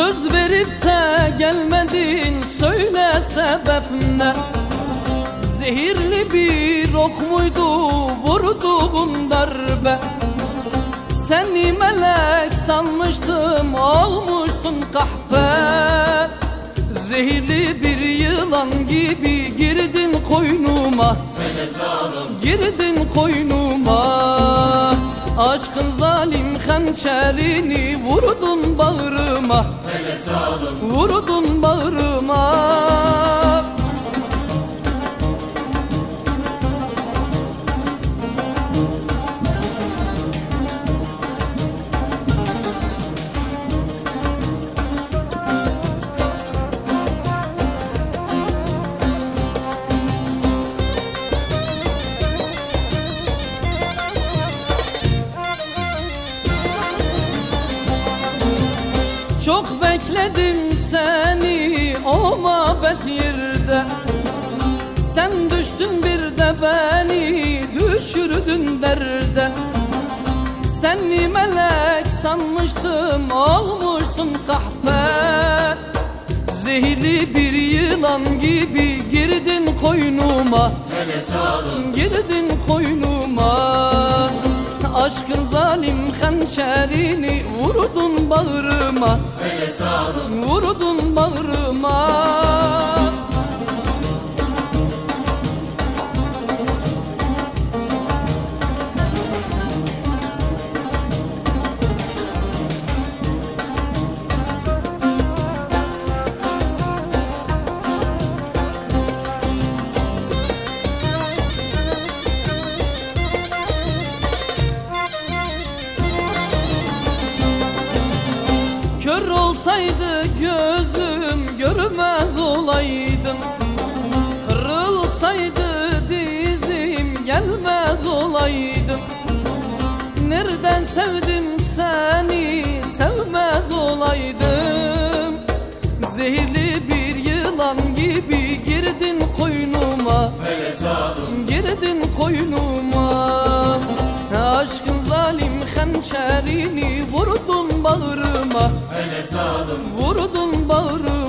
Gidip de gelmedin söyle sebep ne Zehirli bir ok muydu vurduğun darbe? Seni melek sanmıştım olmuşsun kahpe. Zehirli bir yılan gibi girdin koynuma. Girdin koynuma Aşkın zalim hançerini vurdun bağrıma. Hele zalim Vurdun bağrıma Çok bekledim seni o mabet yerde. Sen düştün bir de beni düşürdün derde. Seni melek sanmıştım olmuşsun kahpe. Zehirli bir yılan gibi girdin koynuma. Hele zalim Girdin koynuma. Aşkın zalim hançerini vurdun bağrıma hele zalim Vurdun bağrıma Kör olsaydı gözüm görmez olaydım. Kırılsaydı dizim gelmez olaydım. Nereden sevdim seni sevmez olaydım. Zehirli bir yılan gibi girdin koynuma bağrıma hele zalim. Vurdun bağrıma